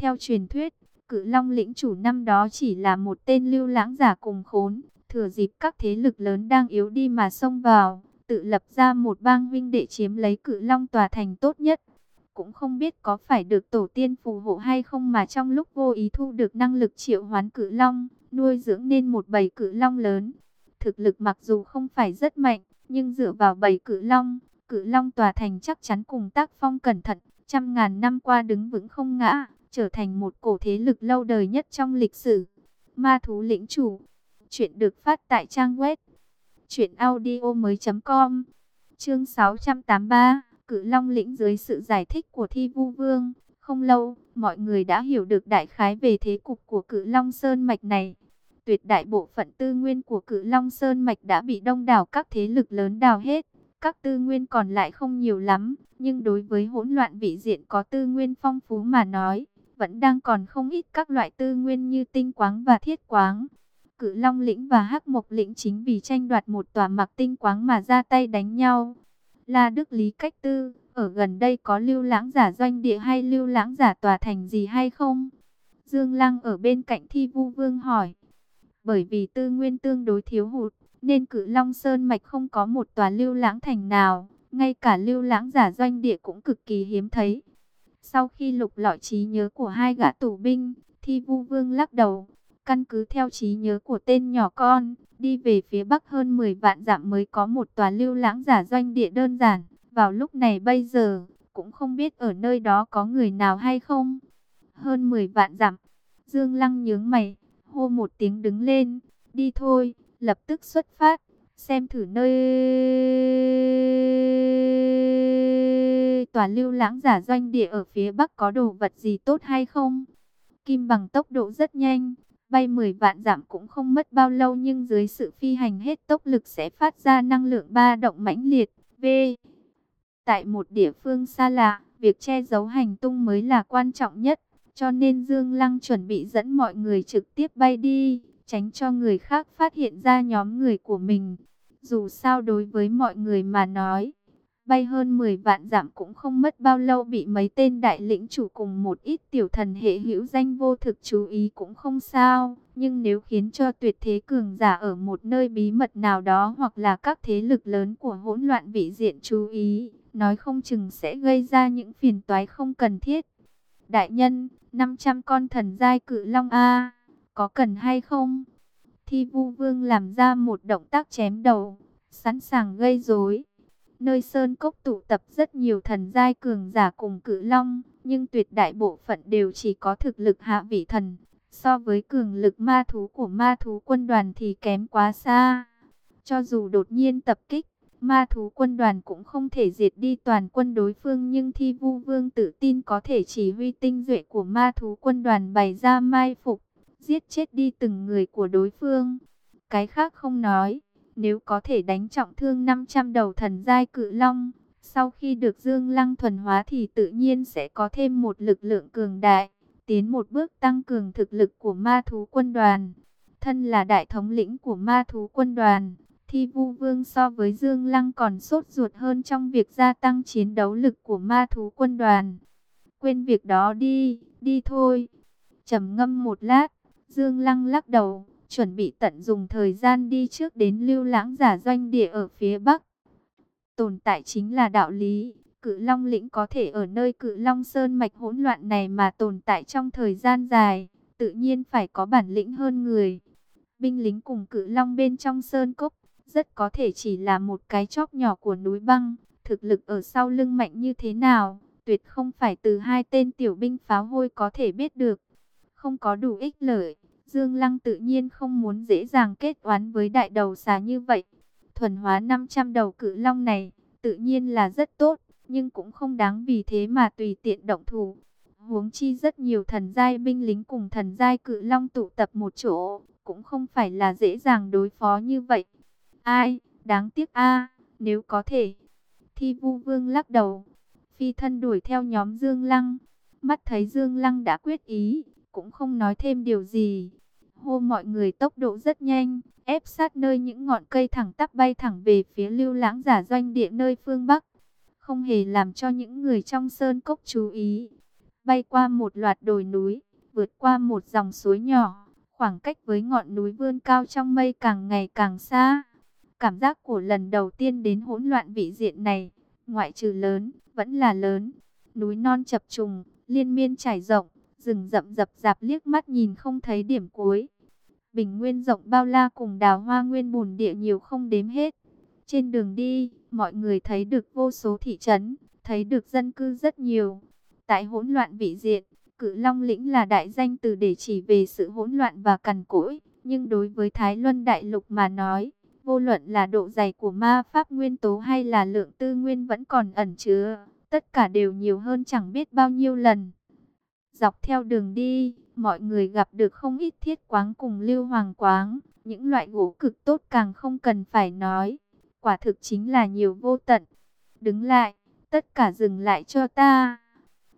Theo truyền thuyết, cự long lĩnh chủ năm đó chỉ là một tên lưu lãng giả cùng khốn, thừa dịp các thế lực lớn đang yếu đi mà xông vào, tự lập ra một bang huynh đệ chiếm lấy cự long tòa thành tốt nhất. Cũng không biết có phải được tổ tiên phù hộ hay không mà trong lúc vô ý thu được năng lực triệu hoán cự long, nuôi dưỡng nên một bầy cự long lớn. Thực lực mặc dù không phải rất mạnh, nhưng dựa vào bầy cự long, cự long tòa thành chắc chắn cùng tác phong cẩn thận, trăm ngàn năm qua đứng vững không ngã, trở thành một cổ thế lực lâu đời nhất trong lịch sử. Ma thú lĩnh chủ, chuyện được phát tại trang web truyệnaudiomoi.com. Chương 683, Cự Long lĩnh dưới sự giải thích của Thi Vu Vương, không lâu, mọi người đã hiểu được đại khái về thế cục của Cự Long Sơn mạch này. Tuyệt đại bộ phận tư nguyên của Cự Long Sơn mạch đã bị đông đảo các thế lực lớn đào hết. Các tư nguyên còn lại không nhiều lắm, nhưng đối với hỗn loạn vị diện có tư nguyên phong phú mà nói, vẫn đang còn không ít các loại tư nguyên như tinh quáng và thiết quáng. Cự Long lĩnh và Hắc Mộc lĩnh chính vì tranh đoạt một tòa mặc tinh quáng mà ra tay đánh nhau. La Đức Lý Cách Tư, ở gần đây có lưu lãng giả doanh địa hay lưu lãng giả tòa thành gì hay không? Dương Lăng ở bên cạnh Thi Vu Vương hỏi. Bởi vì tư nguyên tương đối thiếu hụt, nên cự Long Sơn Mạch không có một tòa lưu lãng thành nào, ngay cả lưu lãng giả doanh địa cũng cực kỳ hiếm thấy. Sau khi lục lọi trí nhớ của hai gã tù binh, Thi Vu Vương lắc đầu, căn cứ theo trí nhớ của tên nhỏ con, đi về phía bắc hơn 10 vạn dặm mới có một tòa lưu lãng giả doanh địa đơn giản. Vào lúc này bây giờ, cũng không biết ở nơi đó có người nào hay không. Hơn 10 vạn dặm, Dương Lăng nhướng mày, hô một tiếng đứng lên, đi thôi, lập tức xuất phát, xem thử nơi tòa lưu lãng giả doanh địa ở phía bắc có đồ vật gì tốt hay không. Kim bằng tốc độ rất nhanh, bay 10 vạn giảm cũng không mất bao lâu nhưng dưới sự phi hành hết tốc lực sẽ phát ra năng lượng ba động mãnh liệt. V. Tại một địa phương xa lạ, việc che giấu hành tung mới là quan trọng nhất, cho nên Dương Lăng chuẩn bị dẫn mọi người trực tiếp bay đi, tránh cho người khác phát hiện ra nhóm người của mình. Dù sao đối với mọi người mà nói, bay hơn 10 vạn dặm cũng không mất bao lâu bị mấy tên đại lĩnh chủ cùng một ít tiểu thần hệ hữu danh vô thực chú ý cũng không sao. Nhưng nếu khiến cho tuyệt thế cường giả ở một nơi bí mật nào đó hoặc là các thế lực lớn của hỗn loạn vị diện chú ý, nói không chừng sẽ gây ra những phiền toái không cần thiết. Đại nhân, 500 con thần giai cự long A, có cần hay không? Thi vu vương làm ra một động tác chém đầu, sẵn sàng gây rối. Nơi sơn cốc tụ tập rất nhiều thần giai cường giả cùng cự long, nhưng tuyệt đại bộ phận đều chỉ có thực lực hạ vị thần. So với cường lực ma thú của ma thú quân đoàn thì kém quá xa. Cho dù đột nhiên tập kích, ma thú quân đoàn cũng không thể diệt đi toàn quân đối phương nhưng thi vu vương tự tin có thể chỉ huy tinh duệ của ma thú quân đoàn bày ra mai phục, giết chết đi từng người của đối phương. Cái khác không nói nếu có thể đánh trọng thương 500 đầu thần giai cự long, sau khi được Dương Lăng thuần hóa thì tự nhiên sẽ có thêm một lực lượng cường đại, tiến một bước tăng cường thực lực của ma thú quân đoàn. Thân là đại thống lĩnh của ma thú quân đoàn, Thi Vu Vương so với Dương Lăng còn sốt ruột hơn trong việc gia tăng chiến đấu lực của ma thú quân đoàn. Quên việc đó đi, đi thôi. trầm ngâm một lát, Dương Lăng lắc đầu, chuẩn bị tận dùng thời gian đi trước đến lưu lãng giả doanh địa ở phía Bắc. Tồn tại chính là đạo lý, cự long lĩnh có thể ở nơi cự long sơn mạch hỗn loạn này mà tồn tại trong thời gian dài, tự nhiên phải có bản lĩnh hơn người. Binh lính cùng cự long bên trong sơn cốc, rất có thể chỉ là một cái chóp nhỏ của núi băng, thực lực ở sau lưng mạnh như thế nào, tuyệt không phải từ hai tên tiểu binh pháo hôi có thể biết được. Không có đủ ích lợi, Dương Lăng tự nhiên không muốn dễ dàng kết oán với đại đầu xà như vậy. Thuần hóa 500 đầu cự long này, tự nhiên là rất tốt, nhưng cũng không đáng vì thế mà tùy tiện động thủ. Huống chi rất nhiều thần giai binh lính cùng thần giai cự long tụ tập một chỗ, cũng không phải là dễ dàng đối phó như vậy. Ai, đáng tiếc a nếu có thể. Thi vu vương lắc đầu, phi thân đuổi theo nhóm Dương Lăng. Mắt thấy Dương Lăng đã quyết ý, cũng không nói thêm điều gì hô mọi người tốc độ rất nhanh, ép sát nơi những ngọn cây thẳng tắp bay thẳng về phía lưu lãng giả doanh địa nơi phương Bắc. Không hề làm cho những người trong sơn cốc chú ý. bay qua một loạt đồi núi, vượt qua một dòng suối nhỏ, khoảng cách với ngọn núi vươn cao trong mây càng ngày càng xa. Cảm giác của lần đầu tiên đến hỗn loạn vị diện này, ngoại trừ lớn, vẫn là lớn. Núi non chập trùng, liên miên trải rộng, rừng rậm rập rạp liếc mắt nhìn không thấy điểm cuối. Bình nguyên rộng bao la cùng đào hoa nguyên bùn địa nhiều không đếm hết. Trên đường đi, mọi người thấy được vô số thị trấn, thấy được dân cư rất nhiều. Tại hỗn loạn vị diện, cự long lĩnh là đại danh từ để chỉ về sự hỗn loạn và cằn cỗi. Nhưng đối với Thái Luân Đại Lục mà nói, vô luận là độ dày của ma pháp nguyên tố hay là lượng tư nguyên vẫn còn ẩn chứa, tất cả đều nhiều hơn chẳng biết bao nhiêu lần. Dọc theo đường đi, mọi người gặp được không ít thiết quáng cùng lưu hoàng quáng, những loại gỗ cực tốt càng không cần phải nói, quả thực chính là nhiều vô tận. Đứng lại, tất cả dừng lại cho ta.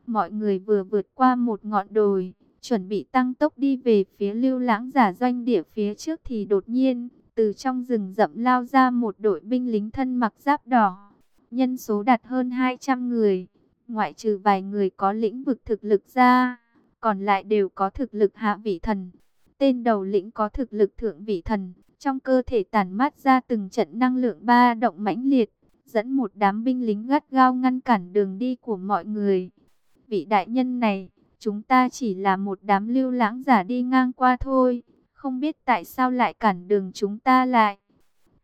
Mọi người vừa vượt qua một ngọn đồi, chuẩn bị tăng tốc đi về phía lưu lãng giả doanh địa phía trước thì đột nhiên, từ trong rừng rậm lao ra một đội binh lính thân mặc giáp đỏ. Nhân số đạt hơn 200 người, ngoại trừ vài người có lĩnh vực thực lực ra, còn lại đều có thực lực hạ vị thần. Tên đầu lĩnh có thực lực thượng vị thần, trong cơ thể tản mát ra từng trận năng lượng ba động mãnh liệt, dẫn một đám binh lính gắt gao ngăn cản đường đi của mọi người. Vị đại nhân này, chúng ta chỉ là một đám lưu lãng giả đi ngang qua thôi, không biết tại sao lại cản đường chúng ta lại.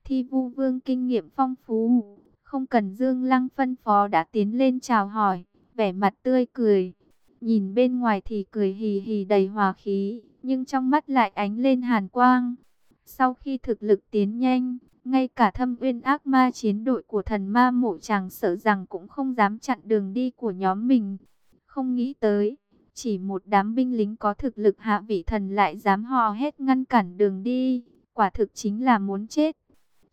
Thi vu vương kinh nghiệm phong phú, không cần Dương Lăng phân phó đã tiến lên chào hỏi, vẻ mặt tươi cười. Nhìn bên ngoài thì cười hì hì đầy hòa khí, nhưng trong mắt lại ánh lên hàn quang. Sau khi thực lực tiến nhanh, ngay cả thâm uyên ác ma chiến đội của thần ma mộ chàng sợ rằng cũng không dám chặn đường đi của nhóm mình. Không nghĩ tới, chỉ một đám binh lính có thực lực hạ vị thần lại dám hò hét ngăn cản đường đi, quả thực chính là muốn chết.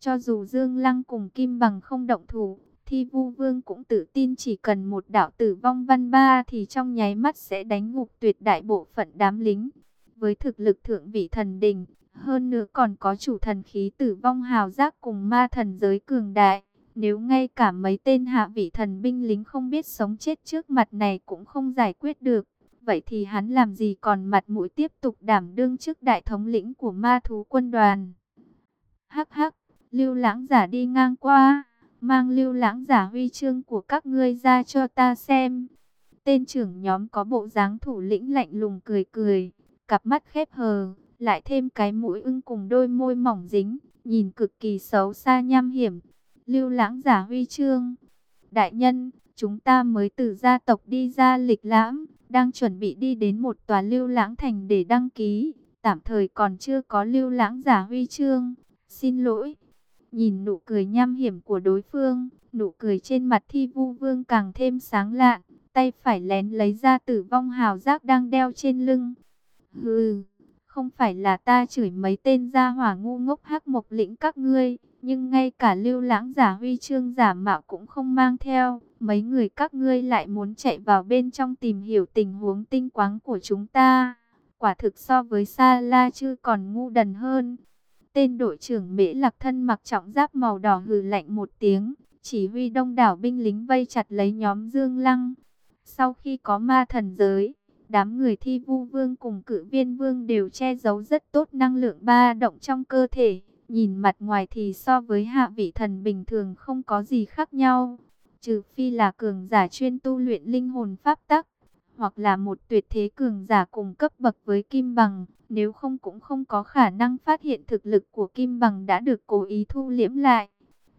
Cho dù Dương Lăng cùng Kim Bằng không động thủ, thì Vu Vương cũng tự tin chỉ cần một đạo tử vong văn ba thì trong nháy mắt sẽ đánh ngục tuyệt đại bộ phận đám lính. Với thực lực thượng vị thần đình, hơn nữa còn có chủ thần khí tử vong hào giác cùng ma thần giới cường đại. Nếu ngay cả mấy tên hạ vị thần binh lính không biết sống chết trước mặt này cũng không giải quyết được, vậy thì hắn làm gì còn mặt mũi tiếp tục đảm đương trước đại thống lĩnh của ma thú quân đoàn. Hắc hắc, lưu lãng giả đi ngang qua, mang lưu lãng giả huy chương của các ngươi ra cho ta xem. Tên trưởng nhóm có bộ dáng thủ lĩnh lạnh lùng cười cười, cặp mắt khép hờ, lại thêm cái mũi ưng cùng đôi môi mỏng dính, nhìn cực kỳ xấu xa nham hiểm. Lưu lãng giả huy chương. Đại nhân, chúng ta mới từ gia tộc đi ra lịch lãm, đang chuẩn bị đi đến một tòa lưu lãng thành để đăng ký. Tạm thời còn chưa có lưu lãng giả huy chương. Xin lỗi. Nhìn nụ cười nham hiểm của đối phương, nụ cười trên mặt thi vu vương càng thêm sáng lạn. Tay phải lén lấy ra tử vong hào giác đang đeo trên lưng. Hừ, không phải là ta chửi mấy tên gia hỏa ngu ngốc hắc mộc lĩnh các ngươi, nhưng ngay cả lưu lãng giả huy chương giả mạo cũng không mang theo. Mấy người các ngươi lại muốn chạy vào bên trong tìm hiểu tình huống tinh quáng của chúng ta. Quả thực so với Sa La chưa còn ngu đần hơn. Tên đội trưởng Mễ Lạc thân mặc trọng giáp màu đỏ hừ lạnh một tiếng, chỉ huy đông đảo binh lính vây chặt lấy nhóm Dương Lăng. Sau khi có ma thần giới, đám người thi vu vương cùng cử viên vương đều che giấu rất tốt năng lượng ba động trong cơ thể. Nhìn mặt ngoài thì so với hạ vị thần bình thường không có gì khác nhau. Trừ phi là cường giả chuyên tu luyện linh hồn pháp tắc, hoặc là một tuyệt thế cường giả cùng cấp bậc với Kim Bằng. Nếu không cũng không có khả năng phát hiện thực lực của Kim Bằng đã được cố ý thu liễm lại.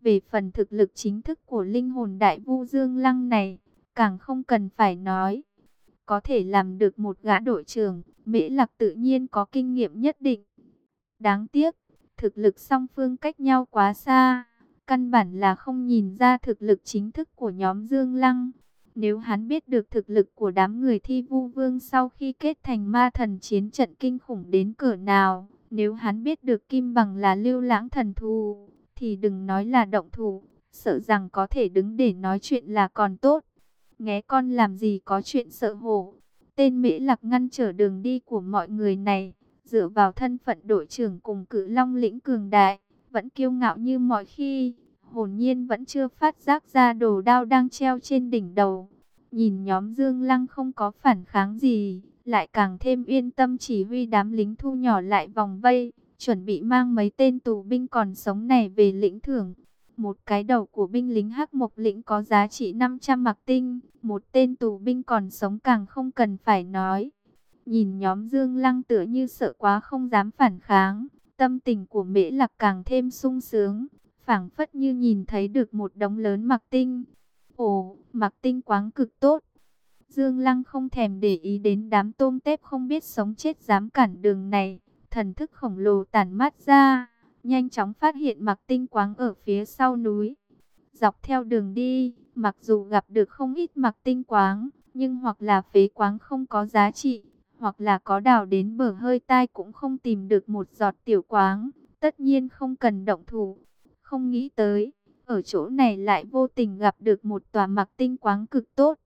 Về phần thực lực chính thức của linh hồn đại vu Dương Lăng này, càng không cần phải nói. Có thể làm được một gã đội trưởng, Mễ Lạc tự nhiên có kinh nghiệm nhất định. Đáng tiếc, thực lực song phương cách nhau quá xa, căn bản là không nhìn ra thực lực chính thức của nhóm Dương Lăng. Nếu hắn biết được thực lực của đám người thi vu vương sau khi kết thành ma thần chiến trận kinh khủng đến cỡ nào, nếu hắn biết được Kim Bằng là lưu lãng thần thù, thì đừng nói là động thủ, sợ rằng có thể đứng để nói chuyện là còn tốt. Nghe con làm gì có chuyện sợ hổ. Tên Mễ Lạc ngăn trở đường đi của mọi người này, dựa vào thân phận đội trưởng cùng cử long lĩnh cường đại, vẫn kiêu ngạo như mọi khi, hồn nhiên vẫn chưa phát giác ra đồ đao đang treo trên đỉnh đầu. Nhìn nhóm Dương Lăng không có phản kháng gì, lại càng thêm yên tâm chỉ huy đám lính thu nhỏ lại vòng vây, chuẩn bị mang mấy tên tù binh còn sống này về lĩnh thưởng. Một cái đầu của binh lính hắc mộc lĩnh có giá trị 500 mặc tinh, một tên tù binh còn sống càng không cần phải nói. Nhìn nhóm Dương Lăng tựa như sợ quá không dám phản kháng, tâm tình của Mễ Lạc càng thêm sung sướng, phảng phất như nhìn thấy được một đống lớn mặc tinh. Ồ, mặc tinh quáng cực tốt. Dương Lăng không thèm để ý đến đám tôm tép không biết sống chết dám cản đường này, thần thức khổng lồ tản mát ra, nhanh chóng phát hiện mặc tinh quáng ở phía sau núi. Dọc theo đường đi, mặc dù gặp được không ít mặc tinh quáng, nhưng hoặc là phế quáng không có giá trị, hoặc là có đào đến bờ hơi tai cũng không tìm được một giọt tiểu quáng, tất nhiên không cần động thủ. Không nghĩ tới, ở chỗ này lại vô tình gặp được một tòa mặc tinh quáng cực tốt.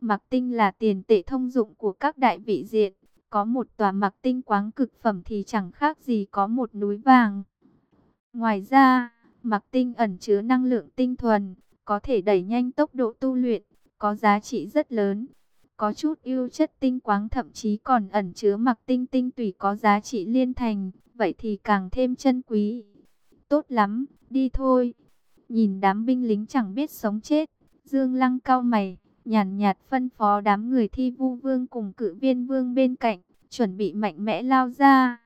Mặc tinh là tiền tệ thông dụng của các đại vị diện, có một tòa mặc tinh quáng cực phẩm thì chẳng khác gì có một núi vàng. Ngoài ra, mặc tinh ẩn chứa năng lượng tinh thuần, có thể đẩy nhanh tốc độ tu luyện, có giá trị rất lớn. Có chút ưu chất tinh quáng thậm chí còn ẩn chứa mặc tinh tinh tùy có giá trị liên thành, vậy thì càng thêm chân quý. Tốt lắm, đi thôi. Nhìn đám binh lính chẳng biết sống chết, Dương Lăng cao mày, nhàn nhạt phân phó đám người thi vu vương cùng cự viên vương bên cạnh, chuẩn bị mạnh mẽ lao ra.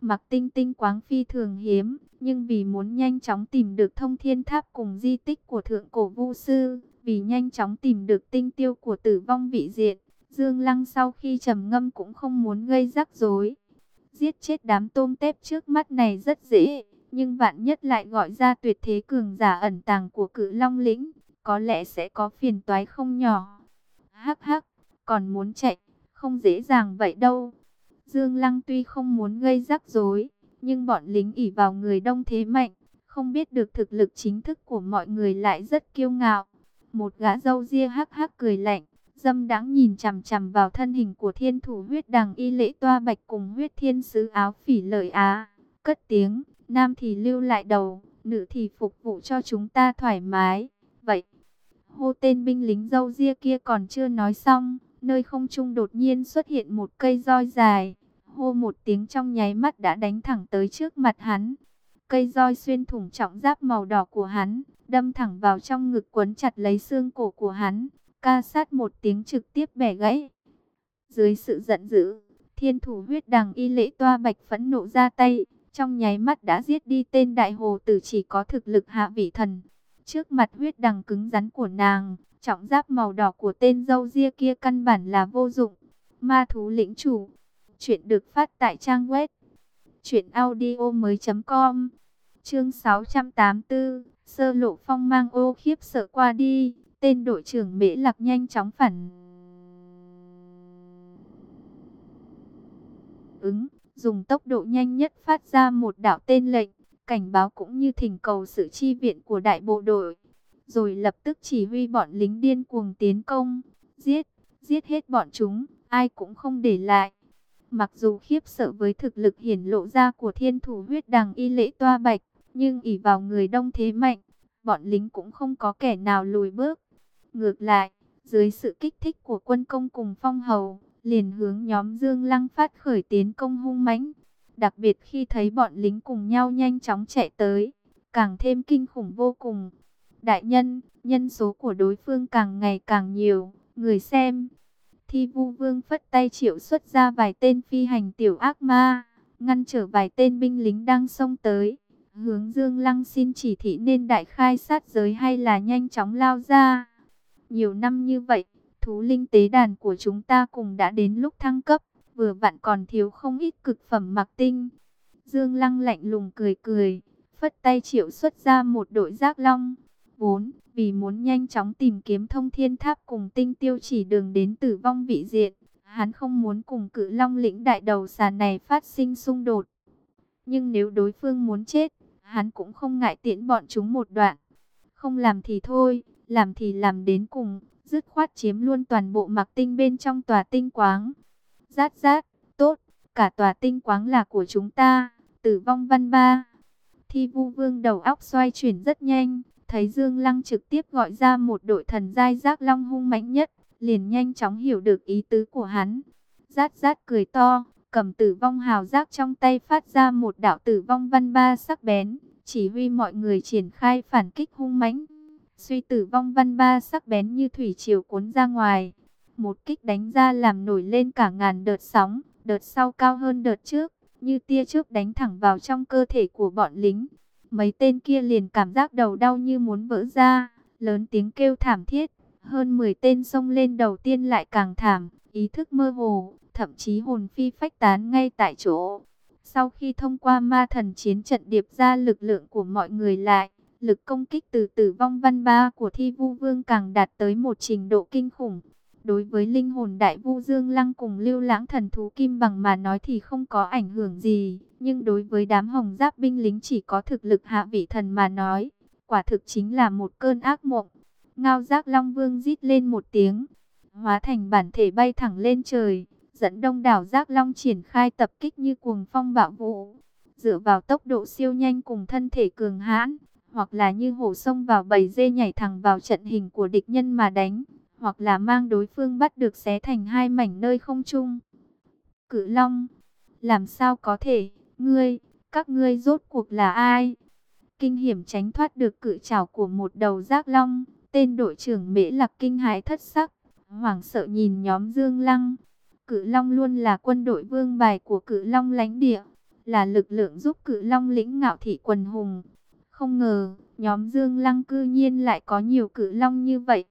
Mặc tinh tinh quáng phi thường hiếm, nhưng vì muốn nhanh chóng tìm được thông thiên tháp cùng di tích của thượng cổ vu sư, vì nhanh chóng tìm được tinh tiêu của tử vong vị diện, Dương Lăng sau khi trầm ngâm cũng không muốn gây rắc rối. Giết chết đám tôm tép trước mắt này rất dễ, nhưng vạn nhất lại gọi ra tuyệt thế cường giả ẩn tàng của cự long lĩnh, có lẽ sẽ có phiền toái không nhỏ. Hắc hắc, còn muốn chạy, không dễ dàng vậy đâu. Dương Lăng tuy không muốn gây rắc rối, nhưng bọn lính ỉ vào người đông thế mạnh, không biết được thực lực chính thức của mọi người lại rất kiêu ngạo. Một gã dâu ria hắc hắc cười lạnh, dâm đáng nhìn chằm chằm vào thân hình của thiên thủ huyết đằng y lễ toa bạch cùng huyết thiên sứ áo phỉ lợi á. Cất tiếng, nam thì lưu lại đầu, nữ thì phục vụ cho chúng ta thoải mái. Vậy, hô tên binh lính dâu ria kia còn chưa nói xong, nơi không trung đột nhiên xuất hiện một cây roi dài. Hô một tiếng trong nháy mắt đã đánh thẳng tới trước mặt hắn. Cây roi xuyên thủng trọng giáp màu đỏ của hắn, đâm thẳng vào trong ngực quấn chặt lấy xương cổ của hắn, ca sát một tiếng trực tiếp bẻ gãy. Dưới sự giận dữ, thiên thủ huyết đằng y lễ toa bạch phẫn nộ ra tay, trong nháy mắt đã giết đi tên đại hồ tử chỉ có thực lực hạ vị thần. Trước mặt huyết đằng cứng rắn của nàng, trọng giáp màu đỏ của tên dâu ria kia căn bản là vô dụng. Ma thú lĩnh chủ, chuyện được phát tại trang web chuyện mới.com Chương 684, sơ lộ phong mang ô khiếp sợ qua đi, tên đội trưởng Mễ Lạc nhanh chóng phản ứng, dùng tốc độ nhanh nhất phát ra một đạo tên lệnh, cảnh báo cũng như thỉnh cầu sự chi viện của đại bộ đội, rồi lập tức chỉ huy bọn lính điên cuồng tiến công, giết, giết hết bọn chúng, ai cũng không để lại. Mặc dù khiếp sợ với thực lực hiển lộ ra của thiên thủ huyết đằng y lễ toa bạch, nhưng ỉ vào người đông thế mạnh, bọn lính cũng không có kẻ nào lùi bước. Ngược lại, dưới sự kích thích của quân công cùng phong hầu, liền hướng nhóm Dương Lăng phát khởi tiến công hung mãnh. Đặc biệt khi thấy bọn lính cùng nhau nhanh chóng chạy tới, càng thêm kinh khủng vô cùng. Đại nhân, nhân số của đối phương càng ngày càng nhiều, người xem. Thi vu vương phất tay triệu xuất ra vài tên phi hành tiểu ác ma, ngăn trở vài tên binh lính đang xông tới. Hướng Dương Lăng xin chỉ thị nên đại khai sát giới hay là nhanh chóng lao ra. Nhiều năm như vậy, thú linh tế đàn của chúng ta cùng đã đến lúc thăng cấp, vừa vặn còn thiếu không ít cực phẩm mặc tinh. Dương Lăng lạnh lùng cười cười, phất tay triệu xuất ra một đội giác long. Vốn, vì muốn nhanh chóng tìm kiếm thông thiên tháp cùng tinh tiêu chỉ đường đến tử vong vị diện, hắn không muốn cùng cự long lĩnh đại đầu xà này phát sinh xung đột. Nhưng nếu đối phương muốn chết, hắn cũng không ngại tiễn bọn chúng một đoạn. Không làm thì thôi, làm thì làm đến cùng, dứt khoát chiếm luôn toàn bộ mặc tinh bên trong tòa tinh quáng. Rát rát, tốt, cả tòa tinh quáng là của chúng ta, tử vong văn ba. Thi vu vương đầu óc xoay chuyển rất nhanh, thấy Dương Lăng trực tiếp gọi ra một đội thần giai giác long hung mạnh nhất, liền nhanh chóng hiểu được ý tứ của hắn. Rát rát cười to, cầm tử vong hào giác trong tay phát ra một đạo tử vong văn ba sắc bén, chỉ huy mọi người triển khai phản kích hung mãnh. Suy tử vong văn ba sắc bén như thủy triều cuốn ra ngoài. Một kích đánh ra làm nổi lên cả ngàn đợt sóng, đợt sau cao hơn đợt trước, như tia trước đánh thẳng vào trong cơ thể của bọn lính. Mấy tên kia liền cảm giác đầu đau như muốn vỡ ra, lớn tiếng kêu thảm thiết. Hơn 10 tên xông lên đầu tiên lại càng thảm, ý thức mơ hồ, thậm chí hồn phi phách tán ngay tại chỗ. Sau khi thông qua ma thần chiến trận điệp ra lực lượng của mọi người lại, lực công kích từ tử vong văn ba của thi vu vương càng đạt tới một trình độ kinh khủng. Đối với linh hồn đại vu dương lăng cùng lưu lãng thần thú kim bằng mà nói thì không có ảnh hưởng gì. Nhưng đối với đám hồng giáp binh lính chỉ có thực lực hạ vị thần mà nói, quả thực chính là một cơn ác mộng. Ngao giác long vương rít lên một tiếng, hóa thành bản thể bay thẳng lên trời, dẫn đông đảo giác long triển khai tập kích như cuồng phong bạo vũ. Dựa vào tốc độ siêu nhanh cùng thân thể cường hãn, hoặc là như hổ sông vào bầy dê nhảy thẳng vào trận hình của địch nhân mà đánh, hoặc là mang đối phương bắt được xé thành hai mảnh nơi không trung. Cự Long, làm sao có thể, ngươi, các ngươi rốt cuộc là ai? Kinh hiểm tránh thoát được cự trảo của một đầu giác long, tên đội trưởng Mễ Lạc kinh hãi thất sắc, hoảng sợ nhìn nhóm Dương Lăng. Cự Long luôn là quân đội vương bài của Cự Long lãnh địa, là lực lượng giúp Cự Long lĩnh ngạo thị quần hùng. Không ngờ, nhóm Dương Lăng cư nhiên lại có nhiều Cự Long như vậy.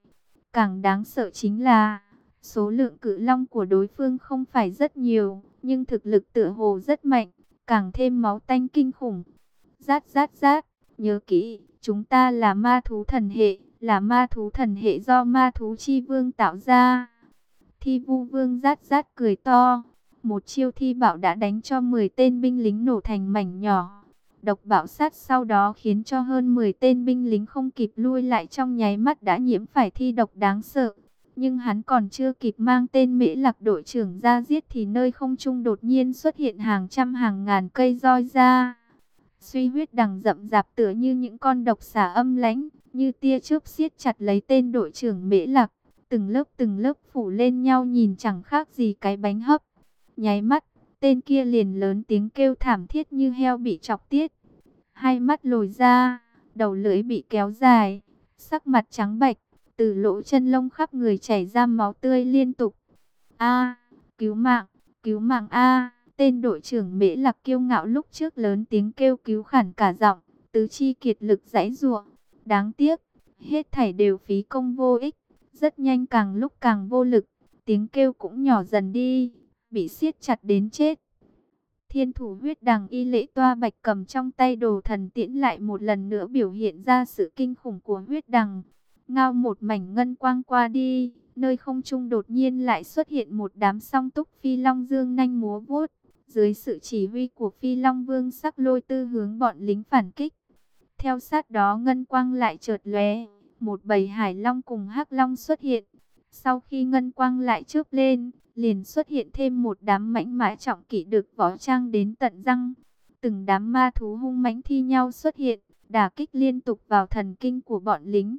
Càng đáng sợ chính là, số lượng Cự Long của đối phương không phải rất nhiều, nhưng thực lực tựa hồ rất mạnh, càng thêm máu tanh kinh khủng. Rát rát rát, nhớ kỹ, chúng ta là ma thú thần hệ, là ma thú thần hệ do ma thú chi vương tạo ra. Thi vu vương rát rát cười to. Một chiêu thi bảo đã đánh cho 10 tên binh lính nổ thành mảnh nhỏ. Độc bạo sát sau đó khiến cho hơn 10 tên binh lính không kịp lui lại trong nháy mắt đã nhiễm phải thi độc đáng sợ. Nhưng hắn còn chưa kịp mang tên mễ lạc đội trưởng ra giết thì nơi không trung đột nhiên xuất hiện hàng trăm hàng ngàn cây roi ra. Suy huyết đằng rậm rạp tựa như những con độc xà âm lãnh, như tia chớp siết chặt lấy tên đội trưởng mễ lạc từng lớp từng lớp phủ lên nhau nhìn chẳng khác gì cái bánh hấp. Nháy mắt, tên kia liền lớn tiếng kêu thảm thiết như heo bị chọc tiết. Hai mắt lồi ra, đầu lưỡi bị kéo dài, sắc mặt trắng bạch, từ lỗ chân lông khắp người chảy ra máu tươi liên tục. A, cứu mạng, cứu mạng A, tên đội trưởng Mễ Lạc kiêu ngạo lúc trước lớn tiếng kêu cứu khản cả giọng, tứ chi kiệt lực giãy giụa. Đáng tiếc, hết thảy đều phí công vô ích. Rất nhanh càng lúc càng vô lực, tiếng kêu cũng nhỏ dần đi, bị siết chặt đến chết. Thiên thủ huyết đằng y lễ toa bạch cầm trong tay đồ thần tiễn lại một lần nữa biểu hiện ra sự kinh khủng của huyết đằng. Ngao một mảnh ngân quang qua đi, nơi không trung đột nhiên lại xuất hiện một đám song túc phi long dương nanh múa vuốt. Dưới sự chỉ huy của phi long vương sắc lôi tư hướng bọn lính phản kích. Theo sát đó ngân quang lại chợt lóe một bầy hải long cùng hắc long xuất hiện. Sau khi ngân quang lại chớp lên, liền xuất hiện thêm một đám mãnh mã trọng kỵ được võ trang đến tận răng. Từng đám ma thú hung mãnh thi nhau xuất hiện, đả kích liên tục vào thần kinh của bọn lính.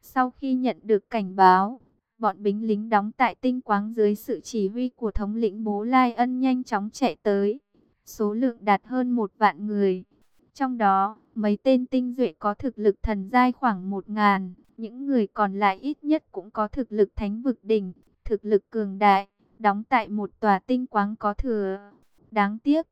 Sau khi nhận được cảnh báo, bọn binh lính đóng tại tinh quáng dưới sự chỉ huy của thống lĩnh Bố Lai Ân nhanh chóng chạy tới. Số lượng đạt hơn một vạn người. Trong đó, mấy tên tinh duệ có thực lực thần giai khoảng một ngàn, những người còn lại ít nhất cũng có thực lực thánh vực đỉnh, thực lực cường đại, đóng tại một tòa tinh quáng có thừa. Đáng tiếc,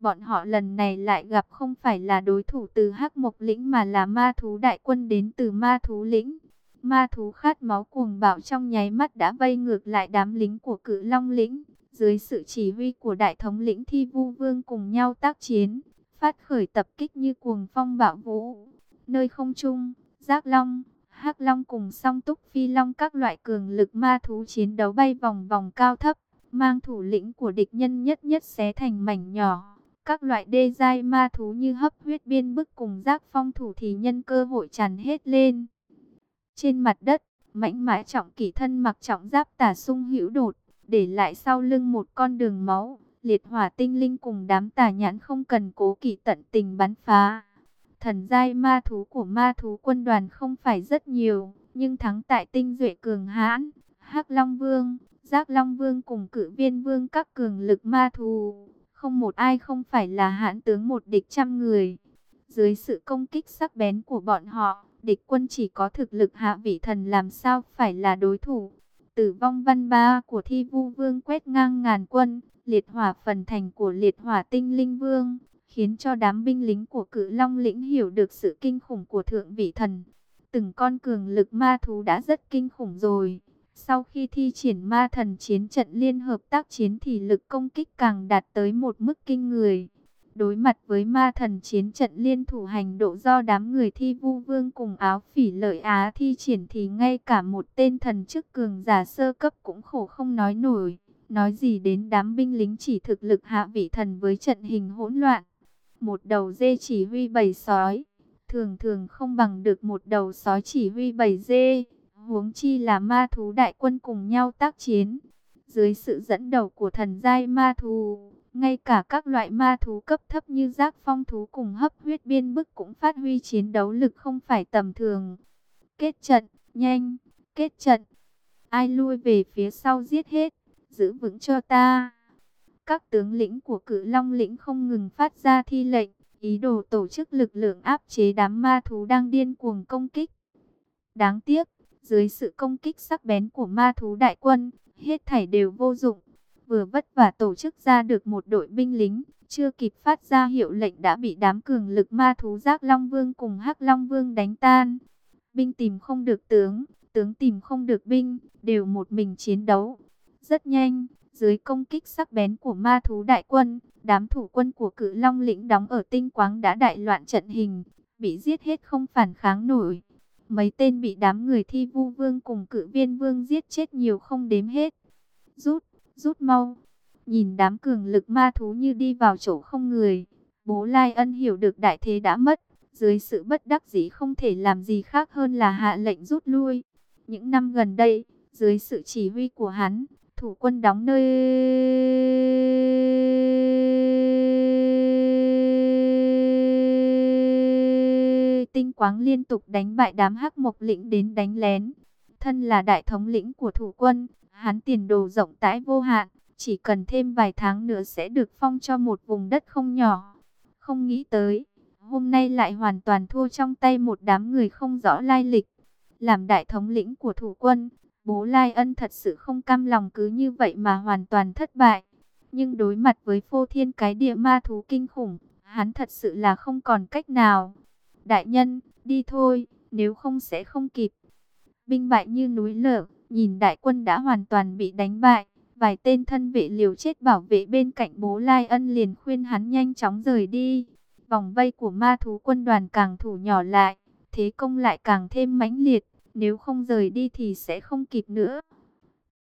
bọn họ lần này lại gặp không phải là đối thủ từ Hắc Mộc lĩnh mà là ma thú đại quân đến từ ma thú lĩnh. Ma thú khát máu cuồng bạo trong nháy mắt đã vây ngược lại đám lính của Cự Long lĩnh, dưới sự chỉ huy của đại thống lĩnh Thi Vu Vương cùng nhau tác chiến phát khởi tập kích như cuồng phong bạo vũ. Nơi không trung, giác long, hắc long cùng song túc phi long các loại cường lực ma thú chiến đấu bay vòng vòng cao thấp, mang thủ lĩnh của địch nhân nhất nhất xé thành mảnh nhỏ. Các loại đê dai ma thú như hấp huyết biên bức cùng giác phong thủ thì nhân cơ hội tràn hết lên. Trên mặt đất, mãnh mã trọng kỷ thân mặc trọng giáp tả sung hữu đột, để lại sau lưng một con đường máu liệt hỏa tinh linh cùng đám tà nhãn không cần cố kỵ tận tình bắn phá. Thần giai ma thú của ma thú quân đoàn không phải rất nhiều, nhưng thắng tại tinh duệ cường hãn, Hắc Long Vương, Giác Long Vương cùng cử viên vương các cường lực ma thú. Không một ai không phải là hãn tướng một địch trăm người. Dưới sự công kích sắc bén của bọn họ, địch quân chỉ có thực lực hạ vị thần làm sao phải là đối thủ. Tử vong văn ba của thi vu vương quét ngang ngàn quân, liệt hỏa phần thành của liệt hỏa tinh linh vương, khiến cho đám binh lính của cự long lĩnh hiểu được sự kinh khủng của thượng vị thần. Từng con cường lực ma thú đã rất kinh khủng rồi. Sau khi thi triển ma thần chiến trận liên hợp tác chiến thì lực công kích càng đạt tới một mức kinh người. Đối mặt với ma thần chiến trận liên thủ hành độ do đám người thi vu vương cùng áo phỉ lợi Á thi triển thì ngay cả một tên thần chức cường giả sơ cấp cũng khổ không nói nổi. Nói gì đến đám binh lính chỉ thực lực hạ vị thần với trận hình hỗn loạn. Một đầu dê chỉ huy bầy sói, thường thường không bằng được một đầu sói chỉ huy bầy dê. Huống chi là ma thú đại quân cùng nhau tác chiến. Dưới sự dẫn đầu của thần giai ma thú, ngay cả các loại ma thú cấp thấp như giác phong thú cùng hấp huyết biên bức cũng phát huy chiến đấu lực không phải tầm thường. Kết trận, nhanh, kết trận. Ai lui về phía sau giết hết, giữ vững cho ta. Các tướng lĩnh của cử long lĩnh không ngừng phát ra thi lệnh, ý đồ tổ chức lực lượng áp chế đám ma thú đang điên cuồng công kích. Đáng tiếc, dưới sự công kích sắc bén của ma thú đại quân, hết thảy đều vô dụng vừa vất vả tổ chức ra được một đội binh lính, chưa kịp phát ra hiệu lệnh đã bị đám cường lực ma thú giác Long Vương cùng hắc Long Vương đánh tan. Binh tìm không được tướng, tướng tìm không được binh, đều một mình chiến đấu. Rất nhanh, dưới công kích sắc bén của ma thú đại quân, đám thủ quân của cự Long lĩnh đóng ở tinh quáng đã đại loạn trận hình, bị giết hết không phản kháng nổi. Mấy tên bị đám người thi vu vương cùng cự viên vương giết chết nhiều không đếm hết. Rút, rút mau. Nhìn đám cường lực ma thú như đi vào chỗ không người. Bố Lai Ân hiểu được đại thế đã mất. Dưới sự bất đắc dĩ không thể làm gì khác hơn là hạ lệnh rút lui. Những năm gần đây, dưới sự chỉ huy của hắn, thủ quân đóng nơi tinh quáng liên tục đánh bại đám hắc mộc lĩnh đến đánh lén. Thân là đại thống lĩnh của thủ quân, Hắn tiền đồ rộng rãi vô hạn, chỉ cần thêm vài tháng nữa sẽ được phong cho một vùng đất không nhỏ. Không nghĩ tới, hôm nay lại hoàn toàn thua trong tay một đám người không rõ lai lịch. Làm đại thống lĩnh của thủ quân, bố Lai Ân thật sự không cam lòng cứ như vậy mà hoàn toàn thất bại. Nhưng đối mặt với phô thiên cái địa ma thú kinh khủng, hắn thật sự là không còn cách nào. Đại nhân, đi thôi, nếu không sẽ không kịp. Binh bại như núi lở, Nhìn đại quân đã hoàn toàn bị đánh bại, vài tên thân vệ liều chết bảo vệ bên cạnh bố Lai Ân liền khuyên hắn nhanh chóng rời đi. Vòng vây của ma thú quân đoàn càng thủ nhỏ lại, thế công lại càng thêm mãnh liệt, nếu không rời đi thì sẽ không kịp nữa.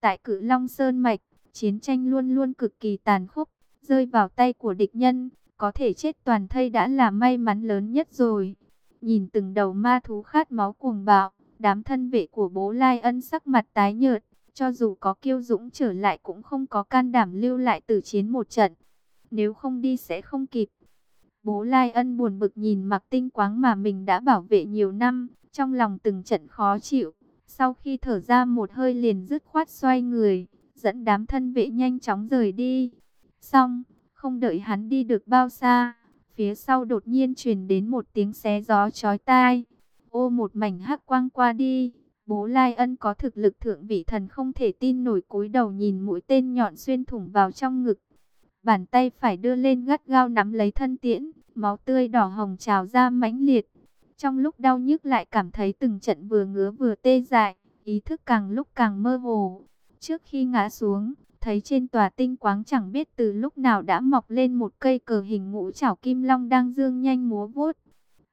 Tại cử Long Sơn Mạch, chiến tranh luôn luôn cực kỳ tàn khốc, rơi vào tay của địch nhân, có thể chết toàn thây đã là may mắn lớn nhất rồi. Nhìn từng đầu ma thú khát máu cuồng bạo, Đám thân vệ của bố Lai Ân sắc mặt tái nhợt, cho dù có kiêu dũng trở lại cũng không có can đảm lưu lại tử chiến một trận. Nếu không đi sẽ không kịp. Bố Lai Ân buồn bực nhìn mặc tinh quáng mà mình đã bảo vệ nhiều năm, trong lòng từng trận khó chịu. Sau khi thở ra một hơi liền dứt khoát xoay người, dẫn đám thân vệ nhanh chóng rời đi. Xong, không đợi hắn đi được bao xa, phía sau đột nhiên truyền đến một tiếng xé gió chói tai ô một mảnh hắc quang qua đi. Bố Lai Ân có thực lực thượng vị thần không thể tin nổi cúi đầu nhìn mũi tên nhọn xuyên thủng vào trong ngực. Bàn tay phải đưa lên gắt gao nắm lấy thân tiễn, máu tươi đỏ hồng trào ra mãnh liệt. Trong lúc đau nhức lại cảm thấy từng trận vừa ngứa vừa tê dại, ý thức càng lúc càng mơ hồ. Trước khi ngã xuống, thấy trên tòa tinh quáng chẳng biết từ lúc nào đã mọc lên một cây cờ hình ngũ chảo kim long đang dương nhanh múa vuốt.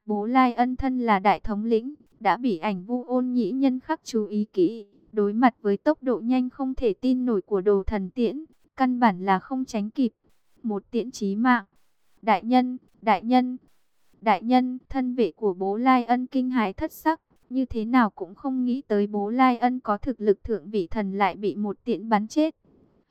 Bố Lai ân thân là đại thống lĩnh, đã bị ảnh vu ôn nhĩ nhân khắc chú ý kỹ. Đối mặt với tốc độ nhanh không thể tin nổi của đồ thần tiễn, căn bản là không tránh kịp. Một tiễn chí mạng. Đại nhân, đại nhân, đại nhân, thân vệ của bố Lai ân kinh hãi thất sắc. Như thế nào cũng không nghĩ tới bố Lai ân có thực lực thượng vị thần lại bị một tiễn bắn chết.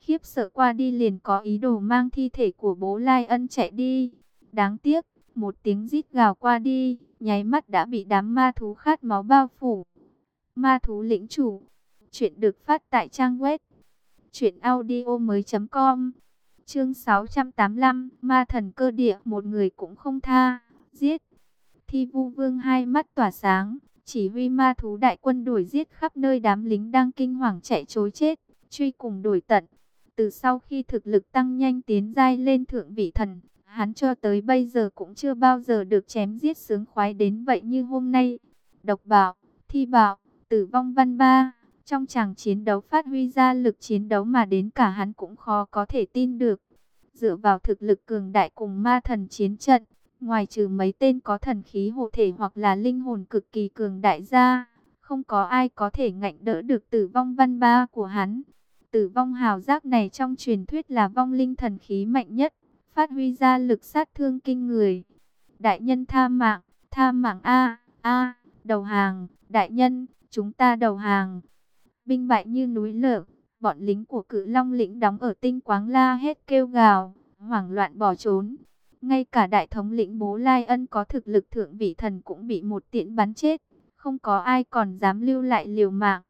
Khiếp sợ qua đi liền có ý đồ mang thi thể của bố Lai ân chạy đi. Đáng tiếc, một tiếng rít gào qua đi, nháy mắt đã bị đám ma thú khát máu bao phủ. Ma thú lĩnh chủ, Chuyện được phát tại trang web truyệnaudiomoi.com. Chương 685, Ma thần cơ địa, một người cũng không tha, giết. Thi Vu Vương hai mắt tỏa sáng, chỉ huy ma thú đại quân đuổi giết khắp nơi đám lính đang kinh hoàng chạy trối chết, truy cùng đuổi tận. Từ sau khi thực lực tăng nhanh tiến giai lên thượng vị thần, hắn cho tới bây giờ cũng chưa bao giờ được chém giết sướng khoái đến vậy như hôm nay. Độc bảo, thi bảo, tử vong văn ba, trong chàng chiến đấu phát huy ra lực chiến đấu mà đến cả hắn cũng khó có thể tin được. Dựa vào thực lực cường đại cùng ma thần chiến trận, ngoài trừ mấy tên có thần khí hộ thể hoặc là linh hồn cực kỳ cường đại ra, không có ai có thể ngạnh đỡ được tử vong văn ba của hắn. Tử vong hào giác này trong truyền thuyết là vong linh thần khí mạnh nhất, phát huy ra lực sát thương kinh người. Đại nhân tha mạng, tha mạng A, A, đầu hàng, đại nhân, chúng ta đầu hàng. Binh bại như núi lở, bọn lính của cự long lĩnh đóng ở tinh quáng la hết kêu gào, hoảng loạn bỏ trốn. Ngay cả đại thống lĩnh bố Lai Ân có thực lực thượng vị thần cũng bị một tiện bắn chết, không có ai còn dám lưu lại liều mạng.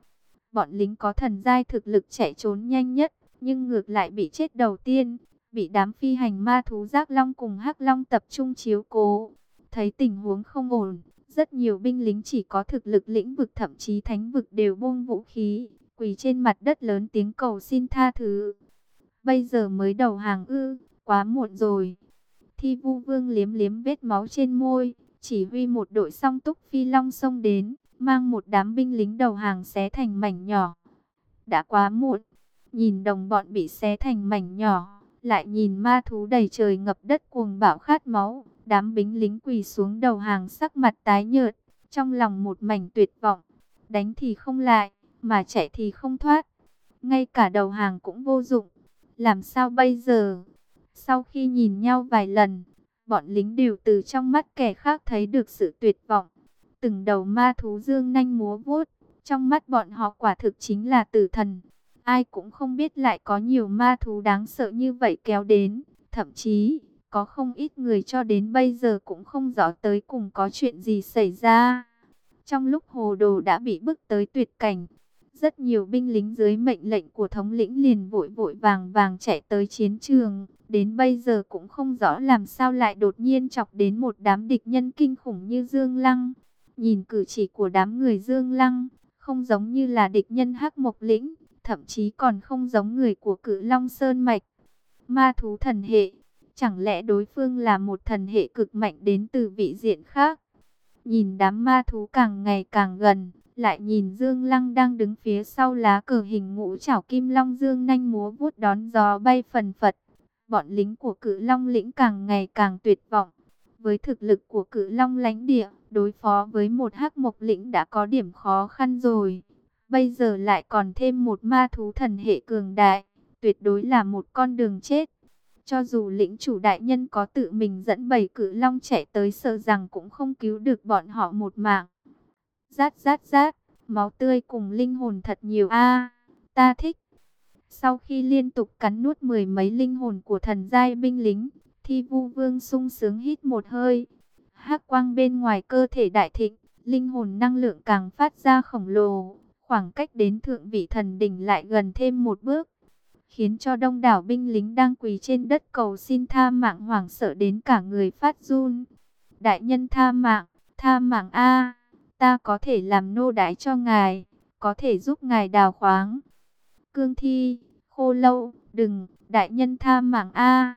Bọn lính có thần giai thực lực chạy trốn nhanh nhất, nhưng ngược lại bị chết đầu tiên, bị đám phi hành ma thú giác long cùng hắc long tập trung chiếu cố. Thấy tình huống không ổn, rất nhiều binh lính chỉ có thực lực lĩnh vực thậm chí thánh vực đều buông vũ khí, quỳ trên mặt đất lớn tiếng cầu xin tha thứ. Bây giờ mới đầu hàng ư, quá muộn rồi. Thi vu vương liếm liếm vết máu trên môi, chỉ huy một đội song túc phi long xông đến, mang một đám binh lính đầu hàng xé thành mảnh nhỏ. Đã quá muộn, nhìn đồng bọn bị xé thành mảnh nhỏ, lại nhìn ma thú đầy trời ngập đất cuồng bạo khát máu, đám binh lính quỳ xuống đầu hàng sắc mặt tái nhợt, trong lòng một mảnh tuyệt vọng, đánh thì không lại, mà chạy thì không thoát, ngay cả đầu hàng cũng vô dụng, làm sao bây giờ? Sau khi nhìn nhau vài lần, bọn lính đều từ trong mắt kẻ khác thấy được sự tuyệt vọng. Từng đầu ma thú dương nanh múa vuốt, trong mắt bọn họ quả thực chính là tử thần. Ai cũng không biết lại có nhiều ma thú đáng sợ như vậy kéo đến, thậm chí có không ít người cho đến bây giờ cũng không rõ tới cùng có chuyện gì xảy ra. Trong lúc hồ đồ đã bị bức tới tuyệt cảnh, rất nhiều binh lính dưới mệnh lệnh của thống lĩnh liền vội vội vàng vàng chạy tới chiến trường. Đến bây giờ cũng không rõ làm sao lại đột nhiên chọc đến một đám địch nhân kinh khủng như Dương Lăng. Nhìn cử chỉ của đám người Dương Lăng, không giống như là địch nhân hắc mộc lĩnh, thậm chí còn không giống người của cử Long Sơn Mạch. Ma thú thần hệ, chẳng lẽ đối phương là một thần hệ cực mạnh đến từ vị diện khác? Nhìn đám ma thú càng ngày càng gần, lại nhìn Dương Lăng đang đứng phía sau lá cờ hình ngũ chảo kim long dương nhanh múa vuốt đón gió bay phần phật. Bọn lính của cự long lĩnh càng ngày càng tuyệt vọng. Với thực lực của cự long lãnh địa, đối phó với một hắc mộc lĩnh đã có điểm khó khăn rồi. Bây giờ lại còn thêm một ma thú thần hệ cường đại, tuyệt đối là một con đường chết. Cho dù lĩnh chủ đại nhân có tự mình dẫn bầy cự long chạy tới sợ rằng cũng không cứu được bọn họ một mạng. Rát rát rát, máu tươi cùng linh hồn thật nhiều a ta thích. Sau khi liên tục cắn nuốt mười mấy linh hồn của thần giai binh lính, thi vu vương sung sướng hít một hơi. hắc quang bên ngoài cơ thể đại thịnh, linh hồn năng lượng càng phát ra khổng lồ. Khoảng cách đến thượng vị thần đỉnh lại gần thêm một bước. Khiến cho đông đảo binh lính đang quỳ trên đất cầu xin tha mạng hoảng sợ đến cả người phát run. Đại nhân tha mạng, tha mạng A ta có thể làm nô đái cho ngài, có thể giúp ngài đào khoáng. Cương thi, khô lâu, đừng, đại nhân tha mạng A.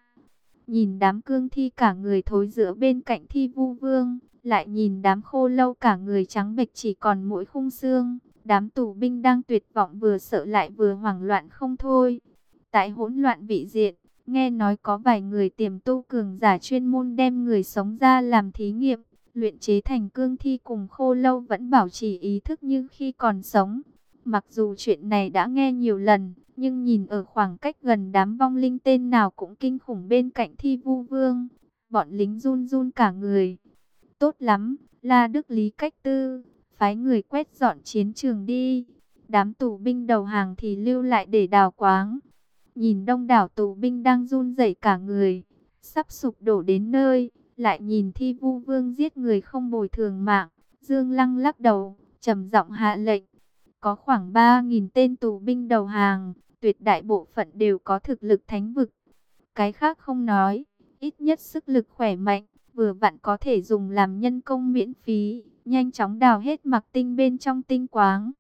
Nhìn đám cương thi cả người thối giữa bên cạnh thi vu vương, lại nhìn đám khô lâu cả người trắng bệch chỉ còn mỗi khung xương. Đám tù binh đang tuyệt vọng vừa sợ lại vừa hoảng loạn không thôi. Tại hỗn loạn vị diện, nghe nói có vài người tiềm tu cường giả chuyên môn đem người sống ra làm thí nghiệm luyện chế thành cương thi cùng khô lâu vẫn bảo trì ý thức như khi còn sống. Mặc dù chuyện này đã nghe nhiều lần, nhưng nhìn ở khoảng cách gần đám vong linh tên nào cũng kinh khủng bên cạnh thi vu vương. Bọn lính run run cả người. Tốt lắm, La Đức Lý cách tư, phái người quét dọn chiến trường đi. Đám tù binh đầu hàng thì lưu lại để đào quáng. Nhìn đông đảo tù binh đang run rẩy cả người, sắp sụp đổ đến nơi lại nhìn thi vu vương giết người không bồi thường mạng. Dương Lăng lắc đầu, trầm giọng hạ lệnh có khoảng 3.000 tên tù binh đầu hàng, tuyệt đại bộ phận đều có thực lực thánh vực. Cái khác không nói, ít nhất sức lực khỏe mạnh, vừa vặn có thể dùng làm nhân công miễn phí, nhanh chóng đào hết mặc tinh bên trong tinh quáng.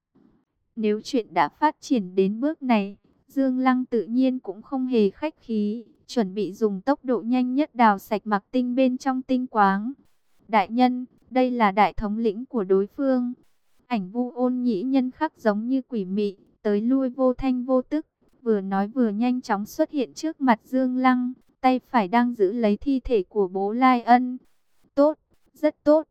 Nếu chuyện đã phát triển đến bước này, Dương Lăng tự nhiên cũng không hề khách khí, chuẩn bị dùng tốc độ nhanh nhất đào sạch mặc tinh bên trong tinh quáng. Đại nhân, đây là đại thống lĩnh của đối phương. Ảnh vu ôn nhĩ nhân khắc giống như quỷ mị, tới lui vô thanh vô tức, vừa nói vừa nhanh chóng xuất hiện trước mặt Dương Lăng, tay phải đang giữ lấy thi thể của bố Lai Ân. Tốt, rất tốt.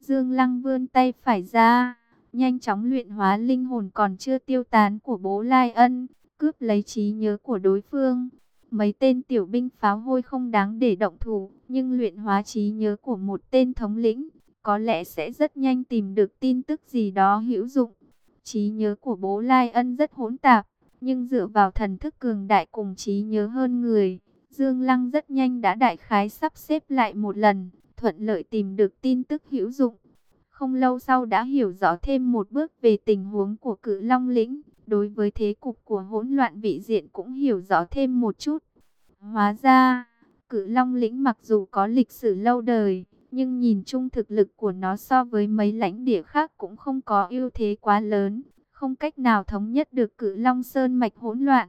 Dương Lăng vươn tay phải ra, nhanh chóng luyện hóa linh hồn còn chưa tiêu tán của bố Lai Ân, cướp lấy trí nhớ của đối phương. Mấy tên tiểu binh pháo hôi không đáng để động thủ, nhưng luyện hóa trí nhớ của một tên thống lĩnh, có lẽ sẽ rất nhanh tìm được tin tức gì đó hữu dụng. Trí nhớ của bố Lai Ân rất hỗn tạp, nhưng dựa vào thần thức cường đại cùng trí nhớ hơn người, Dương Lăng rất nhanh đã đại khái sắp xếp lại một lần, thuận lợi tìm được tin tức hữu dụng. Không lâu sau đã hiểu rõ thêm một bước về tình huống của cự Long Lĩnh, đối với thế cục của hỗn loạn vị diện cũng hiểu rõ thêm một chút. Hóa ra, cự Long Lĩnh mặc dù có lịch sử lâu đời, nhưng nhìn chung thực lực của nó so với mấy lãnh địa khác cũng không có ưu thế quá lớn, không cách nào thống nhất được cự Long Sơn mạch hỗn loạn.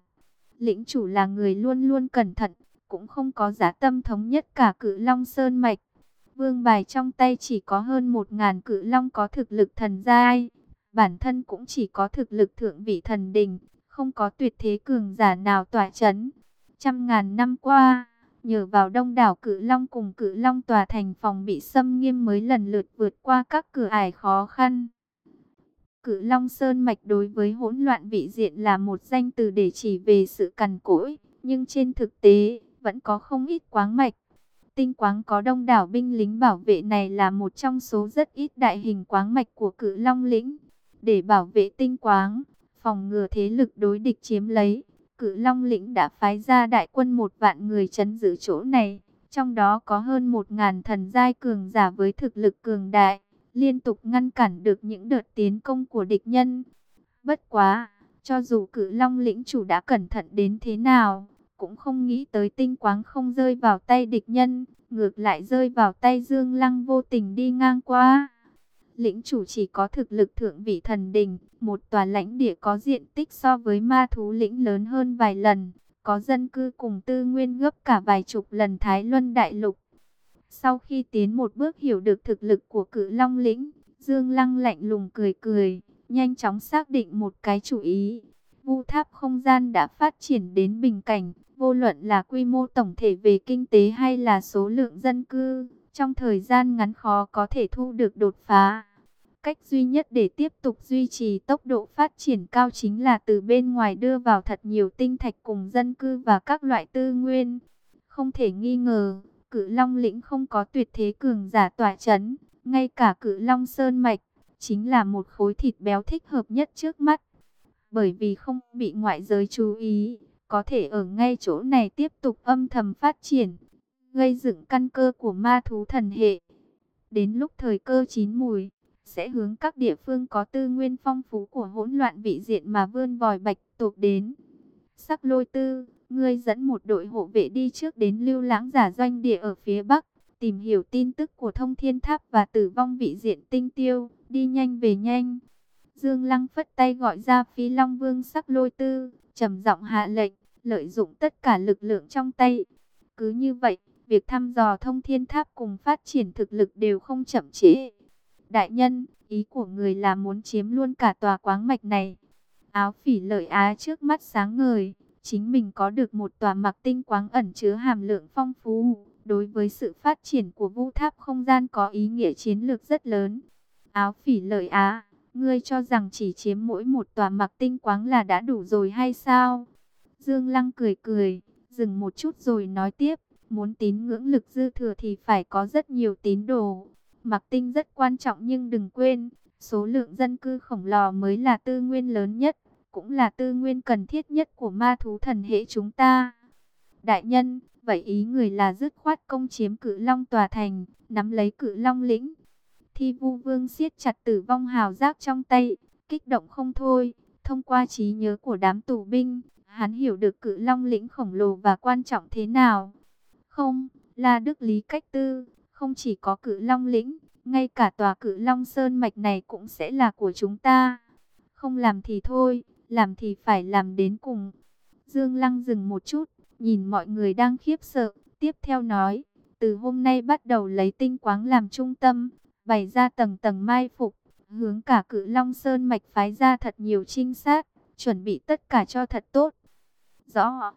Lĩnh chủ là người luôn luôn cẩn thận, cũng không có giá tâm thống nhất cả cự Long Sơn mạch. Vương bài trong tay chỉ có hơn một ngàn cự long có thực lực thần giai, bản thân cũng chỉ có thực lực thượng vị thần đình, không có tuyệt thế cường giả nào tỏa chấn. Trăm ngàn năm qua, nhờ vào đông đảo cự long cùng cự long tòa thành phòng bị xâm nghiêm mới lần lượt vượt qua các cửa ải khó khăn. Cự Long Sơn Mạch đối với hỗn loạn vị diện là một danh từ để chỉ về sự cằn cỗi, nhưng trên thực tế, vẫn có không ít quáng mạch. Tinh quáng có đông đảo binh lính bảo vệ này là một trong số rất ít đại hình quáng mạch của cự Long Lĩnh. Để bảo vệ tinh quáng, phòng ngừa thế lực đối địch chiếm lấy, cự Long Lĩnh đã phái ra đại quân một vạn người chấn giữ chỗ này. Trong đó có hơn một ngàn thần giai cường giả với thực lực cường đại, liên tục ngăn cản được những đợt tiến công của địch nhân. Bất quá, cho dù cự Long Lĩnh chủ đã cẩn thận đến thế nào, cũng không nghĩ tới tinh quáng không rơi vào tay địch nhân, ngược lại rơi vào tay Dương Lăng vô tình đi ngang qua. Lĩnh chủ chỉ có thực lực thượng vị thần đình, một tòa lãnh địa có diện tích so với ma thú lĩnh lớn hơn vài lần, có dân cư cùng tư nguyên gấp cả vài chục lần Thái Luân Đại Lục. Sau khi tiến một bước hiểu được thực lực của cự Long lĩnh, Dương Lăng lạnh lùng cười cười, nhanh chóng xác định một cái chủ ý. Vu tháp không gian đã phát triển đến bình cảnh, vô luận là quy mô tổng thể về kinh tế hay là số lượng dân cư, trong thời gian ngắn khó có thể thu được đột phá. Cách duy nhất để tiếp tục duy trì tốc độ phát triển cao chính là từ bên ngoài đưa vào thật nhiều tinh thạch cùng dân cư và các loại tư nguyên. Không thể nghi ngờ, cự Long lĩnh không có tuyệt thế cường giả tỏa chấn, ngay cả cự Long Sơn Mạch, chính là một khối thịt béo thích hợp nhất trước mắt. Bởi vì không bị ngoại giới chú ý, có thể ở ngay chỗ này tiếp tục âm thầm phát triển, gây dựng căn cơ của ma thú thần hệ. Đến lúc thời cơ chín mùi, sẽ hướng các địa phương có tư nguyên phong phú của hỗn loạn vị diện mà vươn vòi bạch tộc đến. Sắc lôi tư, ngươi dẫn một đội hộ vệ đi trước đến lưu lãng giả doanh địa ở phía bắc, tìm hiểu tin tức của thông thiên tháp và tử vong vị diện tinh tiêu, đi nhanh về nhanh. Dương Lăng phất tay gọi ra phi long vương sắc lôi tư, trầm giọng hạ lệnh lợi dụng tất cả lực lượng trong tay. Cứ như vậy, việc thăm dò thông thiên tháp cùng phát triển thực lực đều không chậm trễ. Đại nhân, ý của người là muốn chiếm luôn cả tòa quáng mạch này. Áo phỉ lợi á trước mắt sáng ngời, chính mình có được một tòa mặc tinh quáng ẩn chứa hàm lượng phong phú. Đối với sự phát triển của vũ tháp không gian có ý nghĩa chiến lược rất lớn. Áo phỉ lợi á, ngươi cho rằng chỉ chiếm mỗi một tòa mặc tinh quáng là đã đủ rồi hay sao? Dương Lăng cười cười, dừng một chút rồi nói tiếp, muốn tín ngưỡng lực dư thừa thì phải có rất nhiều tín đồ. Mặc tinh rất quan trọng nhưng đừng quên, số lượng dân cư khổng lồ mới là tư nguyên lớn nhất, cũng là tư nguyên cần thiết nhất của ma thú thần hệ chúng ta. Đại nhân, vậy ý người là dứt khoát công chiếm cử long tòa thành, nắm lấy cử long lĩnh. Thi vu vương siết chặt tử vong hào giác trong tay, kích động không thôi. Thông qua trí nhớ của đám tù binh, hắn hiểu được cự long lĩnh khổng lồ và quan trọng thế nào. Không, là Đức Lý Cách Tư, không chỉ có cự long lĩnh, ngay cả tòa cự long sơn mạch này cũng sẽ là của chúng ta. Không làm thì thôi, làm thì phải làm đến cùng. Dương Lăng dừng một chút, nhìn mọi người đang khiếp sợ, tiếp theo nói, từ hôm nay bắt đầu lấy tinh quáng làm trung tâm, bày ra tầng tầng mai phục, hướng cả cự Long Sơn mạch phái ra thật nhiều trinh sát, chuẩn bị tất cả cho thật tốt. Rõ.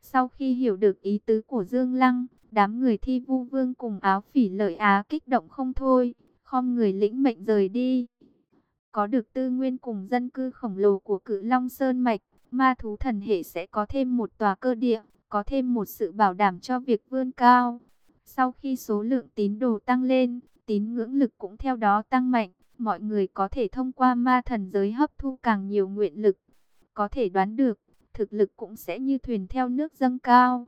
Sau khi hiểu được ý tứ của Dương Lăng, đám người thi vu vương cùng áo phỉ lợi á kích động không thôi, khom người lĩnh mệnh rời đi. Có được tư nguyên cùng dân cư khổng lồ của cự Long Sơn Mạch, ma thú thần hệ sẽ có thêm một tòa cơ địa, có thêm một sự bảo đảm cho việc vươn cao. Sau khi số lượng tín đồ tăng lên, tín ngưỡng lực cũng theo đó tăng mạnh, mọi người có thể thông qua ma thần giới hấp thu càng nhiều nguyện lực. Có thể đoán được, thực lực cũng sẽ như thuyền theo nước dâng cao.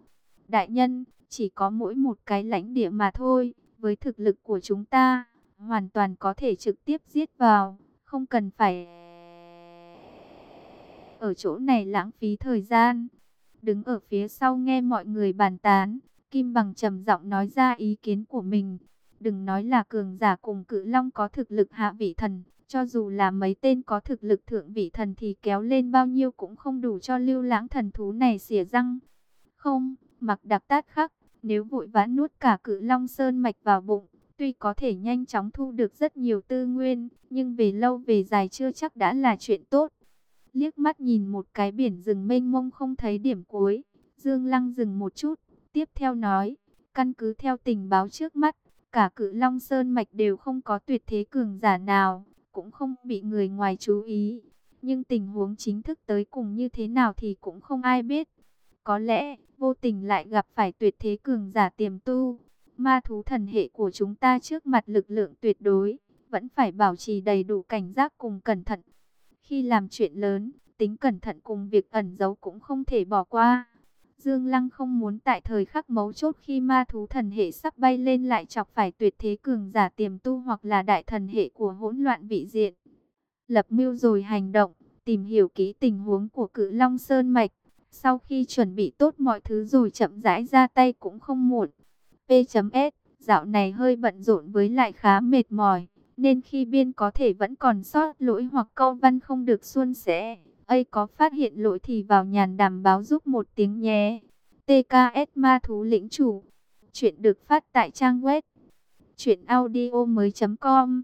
Đại nhân, chỉ có mỗi một cái lãnh địa mà thôi, với thực lực của chúng ta, hoàn toàn có thể trực tiếp giết vào, không cần phải ở chỗ này lãng phí thời gian. Đứng ở phía sau nghe mọi người bàn tán, Kim Bằng trầm giọng nói ra ý kiến của mình. Đừng nói là cường giả cùng cự long có thực lực hạ vị thần, cho dù là mấy tên có thực lực thượng vị thần thì kéo lên bao nhiêu cũng không đủ cho lưu lãng thần thú này xỉa răng. Không, mặc đặc tát khắc, nếu vội vã nuốt cả cự long sơn mạch vào bụng, tuy có thể nhanh chóng thu được rất nhiều tư nguyên, nhưng về lâu về dài chưa chắc đã là chuyện tốt. Liếc mắt nhìn một cái biển rừng mênh mông không thấy điểm cuối, Dương Lăng dừng một chút, tiếp theo nói, căn cứ theo tình báo trước mắt, cả cự Long Sơn Mạch đều không có tuyệt thế cường giả nào, cũng không bị người ngoài chú ý. Nhưng tình huống chính thức tới cùng như thế nào thì cũng không ai biết. Có lẽ, vô tình lại gặp phải tuyệt thế cường giả tiềm tu. Ma thú thần hệ của chúng ta trước mặt lực lượng tuyệt đối, vẫn phải bảo trì đầy đủ cảnh giác cùng cẩn thận. Khi làm chuyện lớn, tính cẩn thận cùng việc ẩn giấu cũng không thể bỏ qua. Dương Lăng không muốn tại thời khắc mấu chốt khi ma thú thần hệ sắp bay lên lại chọc phải tuyệt thế cường giả tiềm tu hoặc là đại thần hệ của hỗn loạn vị diện. Lập mưu rồi hành động, tìm hiểu kỹ tình huống của cự Long Sơn Mạch. Sau khi chuẩn bị tốt mọi thứ rồi chậm rãi ra tay cũng không muộn. P.S. Dạo này hơi bận rộn với lại khá mệt mỏi, nên khi biên có thể vẫn còn sót lỗi hoặc câu văn không được suôn sẻ ấy có phát hiện lỗi thì vào nhàn đàm báo giúp một tiếng nhé. TKS Ma Thú Lĩnh Chủ Chuyện được phát tại trang web Chuyện audio mới com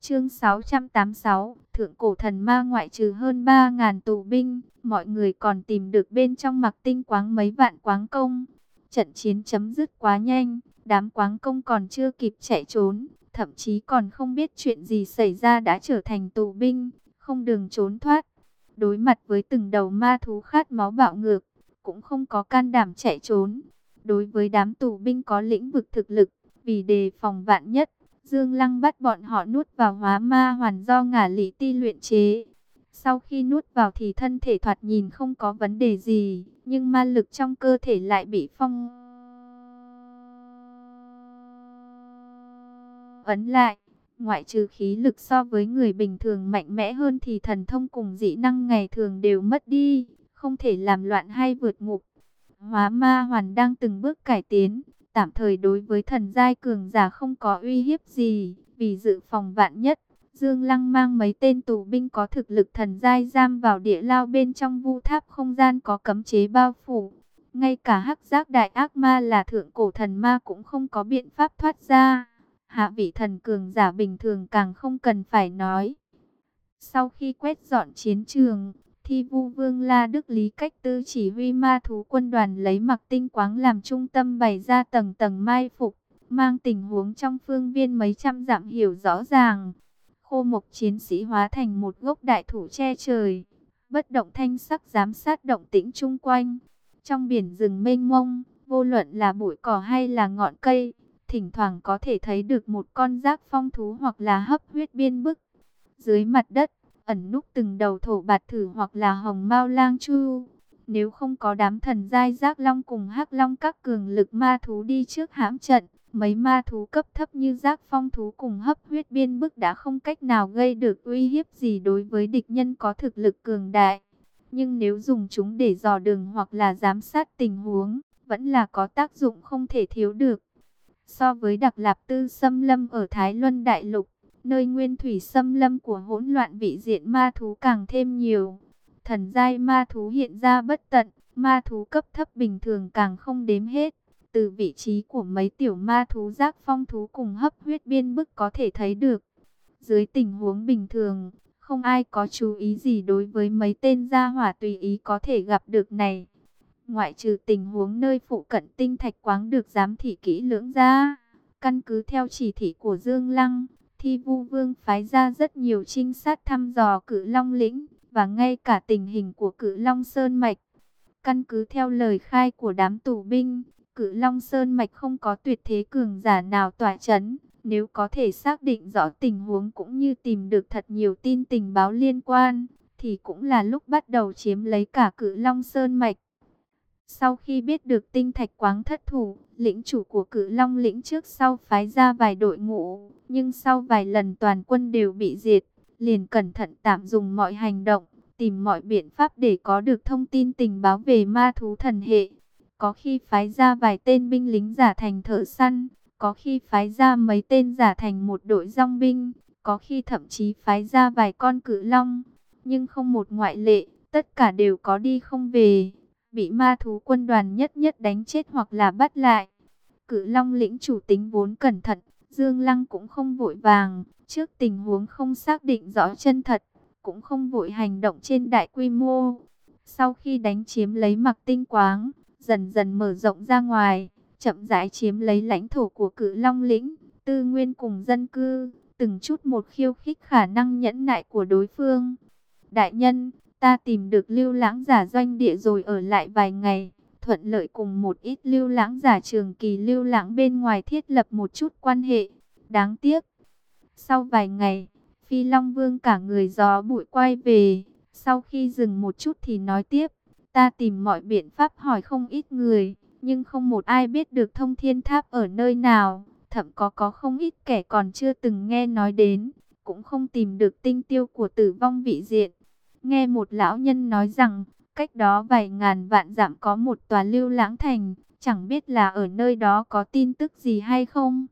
Chương 686 Thượng cổ thần ma ngoại trừ hơn 3.000 tù binh Mọi người còn tìm được bên trong mặc tinh quáng mấy vạn quáng công Trận chiến chấm dứt quá nhanh Đám quáng công còn chưa kịp chạy trốn Thậm chí còn không biết chuyện gì xảy ra đã trở thành tù binh Không đường trốn thoát Đối mặt với từng đầu ma thú khát máu bạo ngược, cũng không có can đảm chạy trốn. Đối với đám tù binh có lĩnh vực thực lực, vì đề phòng vạn nhất, Dương Lăng bắt bọn họ nuốt vào hóa ma hoàn do ngả lý ti luyện chế. Sau khi nuốt vào thì thân thể thoạt nhìn không có vấn đề gì, nhưng ma lực trong cơ thể lại bị phong ấn lại. Ngoại trừ khí lực so với người bình thường mạnh mẽ hơn thì thần thông cùng dị năng ngày thường đều mất đi, không thể làm loạn hay vượt ngục. Hóa ma hoàn đang từng bước cải tiến, tạm thời đối với thần giai cường giả không có uy hiếp gì, vì dự phòng vạn nhất. Dương Lăng mang mấy tên tù binh có thực lực thần giai giam vào địa lao bên trong vu tháp không gian có cấm chế bao phủ. Ngay cả hắc giác đại ác ma là thượng cổ thần ma cũng không có biện pháp thoát ra hạ vị thần cường giả bình thường càng không cần phải nói. Sau khi quét dọn chiến trường, Thi Vu Vương La Đức Lý Cách Tư chỉ huy ma thú quân đoàn lấy mặc tinh quáng làm trung tâm bày ra tầng tầng mai phục, mang tình huống trong phương viên mấy trăm dặm hiểu rõ ràng. Khô mộc chiến sĩ hóa thành một gốc đại thủ che trời, bất động thanh sắc giám sát động tĩnh chung quanh. Trong biển rừng mênh mông, vô luận là bụi cỏ hay là ngọn cây, thỉnh thoảng có thể thấy được một con rác phong thú hoặc là hấp huyết biên bức. Dưới mặt đất, ẩn núp từng đầu thổ bạt thử hoặc là hồng mao lang chu. Nếu không có đám thần giai giác long cùng hắc long các cường lực ma thú đi trước hãm trận, Mấy ma thú cấp thấp như giác phong thú cùng hấp huyết biên bức đã không cách nào gây được uy hiếp gì đối với địch nhân có thực lực cường đại. Nhưng nếu dùng chúng để dò đường hoặc là giám sát tình huống, vẫn là có tác dụng không thể thiếu được. So với đặc lạp tư xâm lâm ở Thái Luân Đại Lục, nơi nguyên thủy xâm lâm của hỗn loạn vị diện ma thú càng thêm nhiều. Thần giai ma thú hiện ra bất tận, ma thú cấp thấp bình thường càng không đếm hết. Từ vị trí của mấy tiểu ma thú giác phong thú cùng hấp huyết biên bức có thể thấy được. Dưới tình huống bình thường, không ai có chú ý gì đối với mấy tên gia hỏa tùy ý có thể gặp được này. Ngoại trừ tình huống nơi phụ cận tinh thạch quáng được giám thị kỹ lưỡng ra. Căn cứ theo chỉ thị của Dương Lăng, Thi Vu Vương phái ra rất nhiều trinh sát thăm dò cử Long Lĩnh và ngay cả tình hình của cử Long Sơn Mạch. Căn cứ theo lời khai của đám tù binh, cử Long Sơn Mạch không có tuyệt thế cường giả nào tỏa chấn. Nếu có thể xác định rõ tình huống cũng như tìm được thật nhiều tin tình báo liên quan, thì cũng là lúc bắt đầu chiếm lấy cả cử Long Sơn Mạch. Sau khi biết được tinh thạch quáng thất thủ, lĩnh chủ của cử Long lĩnh trước sau phái ra vài đội ngũ, nhưng sau vài lần toàn quân đều bị diệt, liền cẩn thận tạm dùng mọi hành động, tìm mọi biện pháp để có được thông tin tình báo về ma thú thần hệ. Có khi phái ra vài tên binh lính giả thành thợ săn, có khi phái ra mấy tên giả thành một đội rong binh, có khi thậm chí phái ra vài con cự long, nhưng không một ngoại lệ, tất cả đều có đi không về bị ma thú quân đoàn nhất nhất đánh chết hoặc là bắt lại. Cự Long lĩnh chủ tính vốn cẩn thận, Dương Lăng cũng không vội vàng, trước tình huống không xác định rõ chân thật, cũng không vội hành động trên đại quy mô. Sau khi đánh chiếm lấy mặc tinh quáng, dần dần mở rộng ra ngoài, chậm rãi chiếm lấy lãnh thổ của cự Long lĩnh, tư nguyên cùng dân cư, từng chút một khiêu khích khả năng nhẫn nại của đối phương. Đại nhân, Ta tìm được lưu lãng giả doanh địa rồi ở lại vài ngày, thuận lợi cùng một ít lưu lãng giả trường kỳ lưu lãng bên ngoài thiết lập một chút quan hệ. Đáng tiếc, sau vài ngày, Phi Long Vương cả người gió bụi quay về, sau khi dừng một chút thì nói tiếp, ta tìm mọi biện pháp hỏi không ít người, nhưng không một ai biết được thông thiên tháp ở nơi nào, thậm có có không ít kẻ còn chưa từng nghe nói đến, cũng không tìm được tinh tiêu của tử vong vị diện. Nghe một lão nhân nói rằng, cách đó vài ngàn vạn dặm có một tòa lưu lãng thành, chẳng biết là ở nơi đó có tin tức gì hay không.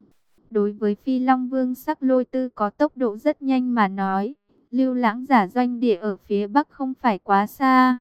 Đối với Phi Long Vương sắc lôi tư có tốc độ rất nhanh mà nói, lưu lãng giả doanh địa ở phía bắc không phải quá xa.